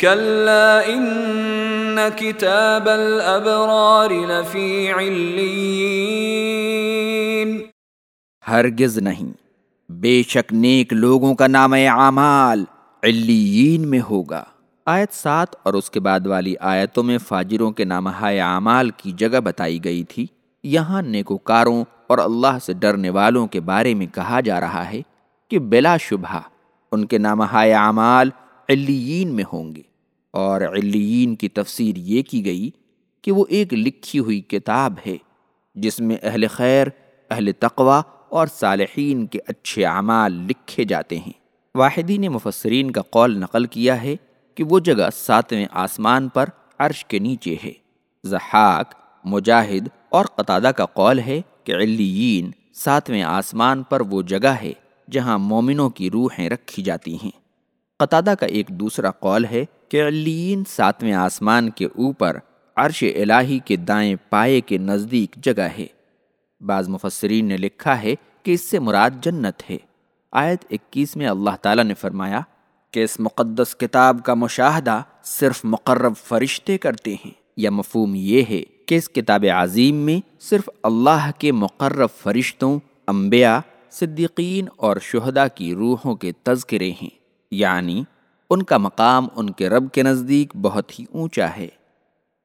كلا ان كتاب الابرار ہرگز نہیں۔ بے شک نیک لوگوں کا نام اعمال علیین میں ہوگا۔ آیت سات اور اس کے بعد والی آیتوں میں فاجروں کے نامہ اعمال کی جگہ بتائی گئی تھی۔ یہاں نیکوکاروں اور اللہ سے ڈرنے والوں کے بارے میں کہا جا رہا ہے کہ بلا شبہ ان کے نامہ اعمال علیین میں ہوں گے۔ اور علیین کی تفسیر یہ کی گئی کہ وہ ایک لکھی ہوئی کتاب ہے، جس میں اہل خیر، اہل تقوی اور صالحین کے اچھے اعمال لکھے جاتے ہیں۔ واحدین مفسرین کا قول نقل کیا ہے کہ وہ جگہ ساتویں آسمان پر عرش کے نیچے ہے۔ زحاق مجاہد اور قطادہ کا قول ہے کہ علیین ساتویں آسمان پر وہ جگہ ہے جہاں مومنوں کی روحیں رکھی جاتی ہیں۔ قطادہ کا ایک دوسرا قول ہے کہ علیین ساتویں آسمان کے اوپر عرش الہی کے دائیں پائے کے نزدیک جگہ ہے۔ بعض مفسرین نے لکھا ہے کہ اس سے مراد جنت ہے۔ آیت اکیس میں اللہ تعالیٰ نے فرمایا کہ اس مقدس کتاب کا مشاہدہ صرف مقرب فرشتے کرتے ہیں۔ یا مفہوم یہ ہے کہ اس کتاب عظیم میں صرف اللہ کے مقرب فرشتوں، انبیاء، صدیقین اور شہداء کی روحوں کے تذکرے ہیں۔ یعنی ان کا مقام ان کے رب کے نزدیک بہت ہی اونچا ہے۔